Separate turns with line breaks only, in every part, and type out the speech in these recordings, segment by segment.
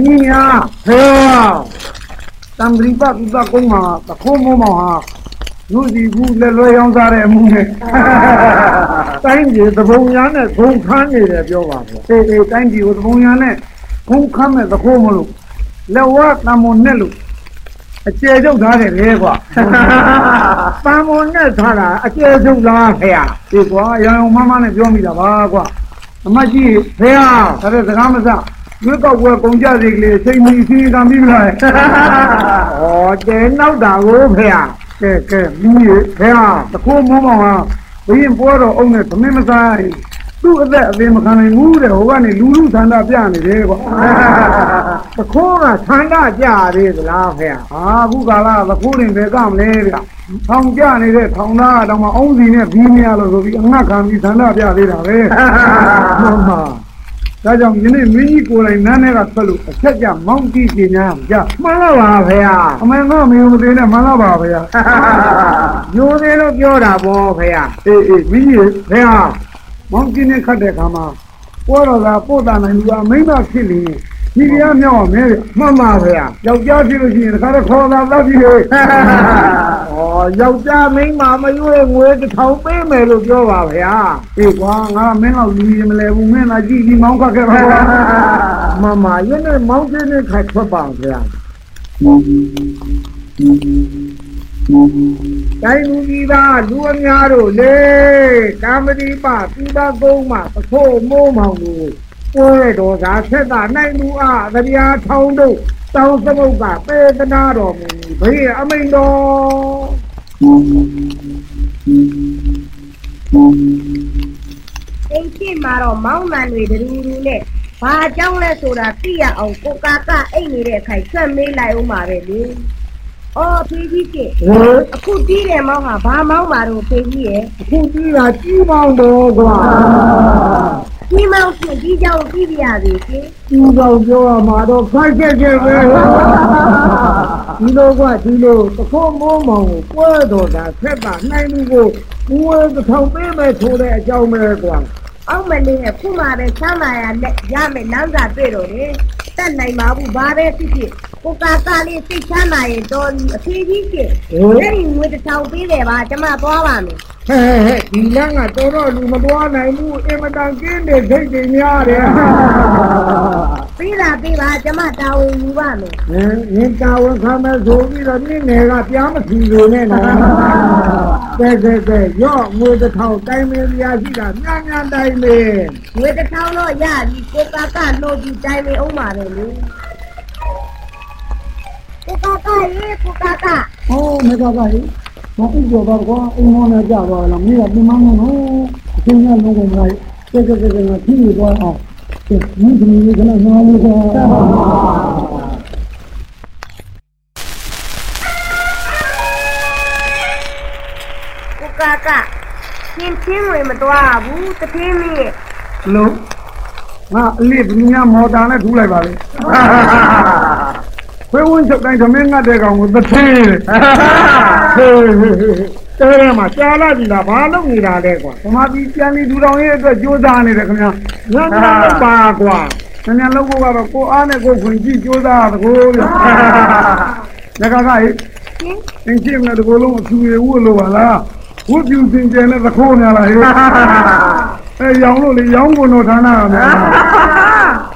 ဒီညာဟဲတံပရိပတ်ဥပကုန်းမှာတခိုးမိုးမောင်ဟာလူစီဘူးလက်လွဲရောင်းစားတဲ့အမှုနဲ့တိုင်းပြည်သဘုံညာနဲ့ဂုံခန်းနေတယ်ပြောပါဘူးအေးအေးတိုင်းပြည်ကိုသဘုံညာနဲ့ဂုံခန်းမဲ့တခိုးမလို့လက်ဝါတံမွန်နဲ့လို့အကျယ်ချုပ်ထားတယ်လေကွာတံမွန်နဲ့ထားတာအကျယ်ချုပ်လားခင်ဗျာဒီကွာရောင်ရောင်မမနဲ့ပြောမိတာပါကွာအမကြီးဖေဟာဒါတဲ့စကားမစ ရွေးကောက်ပွဲကုန်ကြစီကလေးစိတ်မီစီကံပြီးမလားဩကျဲနောက်တာကိုဖေဟာကဲကဲမူရေဖေဟာတခိုးမောမောင်ဟာဘရင်ပွဲတော်အုံနဲ့သမင်းမစားသူ့အသက်အသေးမခံနိုင်ဘူးတဲ့ဟိုကနေလူလူဆန္ဒပြနေတယ်ကွာတခိုးကဆန္ဒကြသေးသလားဖေဟာဟာအခုကာလကတခိုးရင်ဘယ်ကမလဲဗျထောင်ကြနေတဲ့ထောင်သားတော့မှအုံးစီနဲ့ဘီးမရလို့ဆိုပြီးအငတ်ခံပြီးဆန္ဒပြသေးတာပဲမှန်ပါ ဒါကြောင့်ယနေ့မင်းကြီးကိုယ်တိုင်နန်းထဲကဆက်လို့အချက်ကြမောင်းကြည့်ကြညာကြမှန်လားပါဖေဟာအမေကမင်းမသေးနဲ့မှန်လားပါဖေဟာညိုသေးလို့ပြောတာပေါ့ဖေဟာအေးအေးမင်းကြီးဖေဟာမောင်းကြည့်နေခတ်တဲ့ခါမှာပေါ်တော်သာပို့တာနိုင်လူကမိမ့်မဖြစ်နေဒီပြားမြောက်အောင်မဲမှန်ပါဖေဟာယောက်ျားဖြစ်လို့ရှိရင်တခါတော့ခေါ်တာသတ်ပြီလေဩ ယောက်ျားမိန်းမမရွေးငွေတစ်ထောင်ပေးမယ်လို့ပြောပါဗျာအေးကွာငါမင်းတော့လူရင်မလဲဘူးမင်းသာကြည့်ပြီးမောင်းခတ်ခဲ့ပါကွာမမရင်းနဲ့မောင်းခြင်းနဲ့ခိုက်ထွက်ပါဗျာတိုင်းလူကြီးသားလူအများတို့လေကာမတိပသီတာကုန်းမှာပဖို့မိုးမောင်ကိုပွဲတော်သာဆက်တာနိုင်လူအားတရားထောင်းတို့တောင်းသမုတ်ကပေသနာတော်မူဘေးအမိန်တော်
အိမ်ရှိမှာတော့မောင်းမှန်တွေဒရူဒူနဲ့ဘာအကြောင်းလဲဆိုတာသိရအောင်ကိုကာကအိတ်နေတဲ့ခိုင်ဆွတ်မေးလိုက်အောင်ပါပဲလေ။အော်ဖေးကြီးက
ဟို
အခုတီးတယ်မောင်းဟာဘာမောင်းပါတော့ဖေးကြီးရဲ့
အခုကြီးတာကြီးမောင်းတော့ကွာ
ဒီမောင်းဖြစ်ဒီကြောင်ပြီးပြရစီရှင်
ကြီးတော့ပြောရမှာတော့ခိုက်ခဲ့ခဲ့ပဲဒီလိုကဒီလိုတခုံးမိုးမောင်ကိုပွဲတော်တာဆက်တာနိုင်မှုကိုငွေတစ်ထောင်ပေးမယ်ဆိုတဲ့အကြောင်းပဲကွာ။
အောက်မလေးနဲ့ခုမှပဲဆမ်းလာရနဲ့ရမယ်နောက်စာတွေ့တော့လေ။တက်နိုင်ပါဘူးဘာပဲဖြစ်ဖြစ်ကိုကာကလေးစိတ်ချမ်းသာရင်တော်ပြီအဖေးကြီးကအဲ့ဒီငွေတစ်ထောင်ပေးတယ်ပါကျမသွားပါမယ်
ဟဲ့ဟဲ့ဒီလမ်းကတော်တော်လူမသွားနိုင်ဘူးအင်မတန်ကင်းတဲ့စိတ်တွေများတယ်။
ပေးတာပေးပါကျမတာဝန်ယူပါမယ်
ဟင်ငင်တာဝန်ခံမယ်ဆိုပြီးတော့နင်းငယ်ကပြားမစီလို့နဲ့နော်ကဲကဲကဲရော့ငွေတစ်ထောင်တိုင်းမင်းပြားရှိတာညံ့ညံ့တိုင်းမင်း။
ငွေတစ်ထောင်တော့ရပြီကိုကာကလို့ဒီတိုင်းမေအောင်ပါပဲလေ။ကိုကာကရေကိုကာက
ဟောမေကပါလေ မအိပ်ကြောပါကွာအိမ်မောနဲ့ကြပါလားမင်းကပြမန်းနော်အချင်းချင်းလုံးကုန်လိုက်ကဲကဲကဲကဲဖြည့်ရသွားအောင်ကဲမင်းသမီးကလည်းနားလို့ကော
ကိုကာကရှင်းချင်းဝင်မသွားဘူးတတိမင်းရဲ့
လုံးငါအလစ်ဘီညာမော်တာနဲ့ထူးလိုက်ပါလေ ခွေးဝန်းချုပ်တိုင်းသမင်းငတ်တဲ့ကောင်ကိုတစ်သေးဟေးဟေးဟေးတဲရမှာရှားလာပြီလားဘာလုပ်နေတာလဲကွာဓမ္မပြည်ပြန်ပြီးထူထောင်ရေးအတွက်ကြိုးစားနေတယ်ခင်ဗျာငါကတော့ပါကွာခင်ဗျာလုပ်ဖို့ကတော့ကိုအားနဲ့ကိုခွင်ကြည့်ကြိုးစားရတကိုးဗျာငါကကဟေး
ရှင်း
အင်းချင်းနဲ့တကူလုံးအဖြူရဝတ်လို့ပါလားဝတ်ပြူစင်ကြဲနဲ့သခိုးများလားဟဲ့အဲရောင်လို့လေရောင်ကုန်တော်ဌာနကများ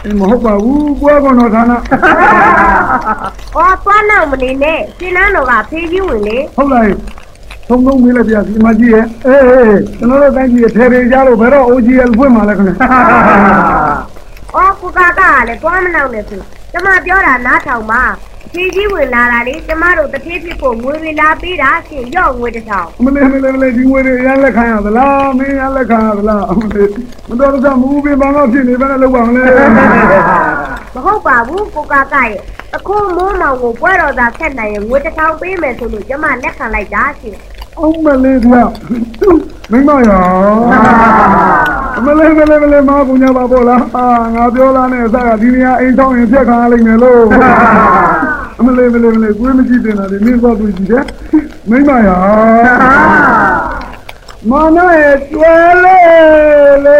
အင်းမဟုတ်ပါဘူးပွဲကုန်တော်ဌာန။
အော်သွားနောက်မနေနဲ့ရှင်းနှန်းတော်ကဖေးကြီးဝင်လေ
ဟုတ်လားသုံးသုံးမေးလိုက်ပြစီမကြီးရဲ့အေးအေးကျွန်တော်တို့တိုင်းပြည်ထဲတွေကြလို့ဘယ်တော့ OGL ဖွင့်မှာလဲခင်ဗျာ။
အော်ကိုကာကကလည်းသွားမနောက်နဲ့ဆိုကျမပြောတာနားထောင်ပါ ဖေးကြီးဝင်လာတာလေကျမတို့တတိဖြစ်ဖို့ငွေဝေလာပေးတာရှင်ရော့ငွေတစ်ထောင်
မလေးမလေးမလေးဒီငွေတွေရမ်းလက်ခံရသလားမင်းရမ်းလက်ခံရသလားမလေးမတော်တော့မူပင်ဘာလို့ဖြစ်နေဘယ်နဲ့လောက်ပါမလဲ
မဟုတ်ပါဘူးကိုကာကရဲ့အခုမိုးမောင်ကိုပွဲတော်သာဆက်နိုင်ရင်ငွေတစ်ထောင်ပေးမယ်ဆိုလို့ကျမလက်ခံလိုက်တာရှင်
အောင်မလေးကမိမရောမလေးမလေးမလေးမကူညာပါပေါ့လားအာငါပြောလားနဲ့အစကဒီနေရာအိမ်ဆောင်ရင်ပြက်ခါလိမ့်မယ်လို့အမလေးမလေးမလေးကိုယ်မကြည့်တင်တာဒီမင်းသွားတွေ့ကြည့်တယ်မိမရောမာနရဲ့ကျွဲလေလေ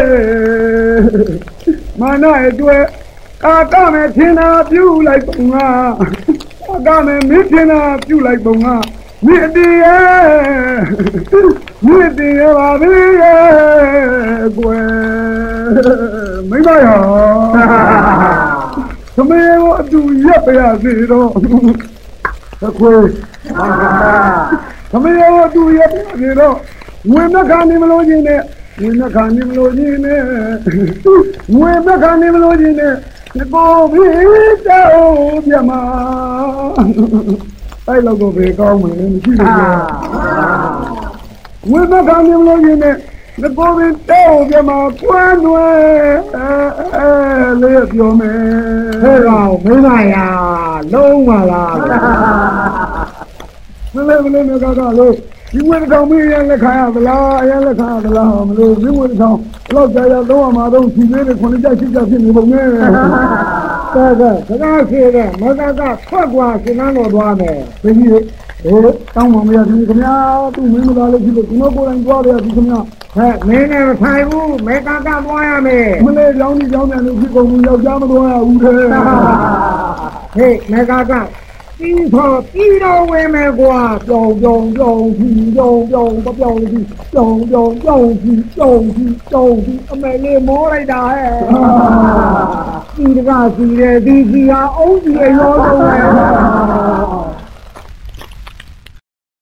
မာနရဲ့ကျွဲအာကမယ်ထင်တာပြုလိုက်ပုံကအာကမယ်မင်းထင်တာပြုလိုက်ပုံက မင်းအတီးရဲ့မင်းအတီးရဲ့ပါပြီရဲ့ကွယ်မိမရောသမီးကိုအတူရက်ပြရစီတော့သခွေသမီးကိုအတူရက်ပြရစီတော့ဝင်မခံနေမလို့ချင်းနဲ့ဝင်မခံနေမလို့ချင်းနဲ့ဝင်မခံနေမလို့ချင်းနဲ့ကိုပြီးတော့ပြမ အဲ့လောက်တော့ဘေကောင်းမယ်မရှိဘူးဝိမခံနေမလို့ရင်နဲ့ငကိုပင်တဲ့ပြမကွမ်းွယ်အဲလေးပြောမယ်
ဟဲ့ကောင်မင်းမရာလုံးပါလား
မလေးမလေးမကကလို့ဒီဝိကောင်မင်းရလက်ခံရသလားအရင်လက်ခံရသလားမလို့ဒီဝိကောင်တော့ကြာကြာတော့မှာတော့ဖြီးလေးတွေခုနှစ်ကြရှိကြဖြစ်နေပုံနဲ့
ကဲကဲစကားရှိတဲ့မကကထွက်ကွာရှင်နန်းတော်သွားမယ်
တကြီးဟေးတောင်းပါမရဘူးခင်ဗျာသူ့မင်းမသားလေးဖြစ်လို့ကျွန်တော်ကိုယ်တိုင်ကြွားရပြီခင်ဗျာ
ဟဲ့မင်းနဲ့မဆိုင်ဘူးမေကကသွားရမယ်
မလေးကြောင်းကြီးကြောင်းပြန်လို့ဖြစ်ကုန်ဘူးယောက်ျားမတော်ရဘူးတဲ့
ဟေးမေကကပြီးတော့ပြီးတော့ဝင်မယ်ကွာ
ကြောင်ကြောင်ကြောင်ကြီးကြောင်ကြောင်ပပြောင်ကြီးကြောင်ကြောင်ကြောင်ကြီးကြောင်ကြီးကြောင်ကြီးအမေလေးမောလိုက်တာဟဲ့
ဒီတကစီတယ်ဒီစီဟာအုံးကြီးအရောဆုံးပဲ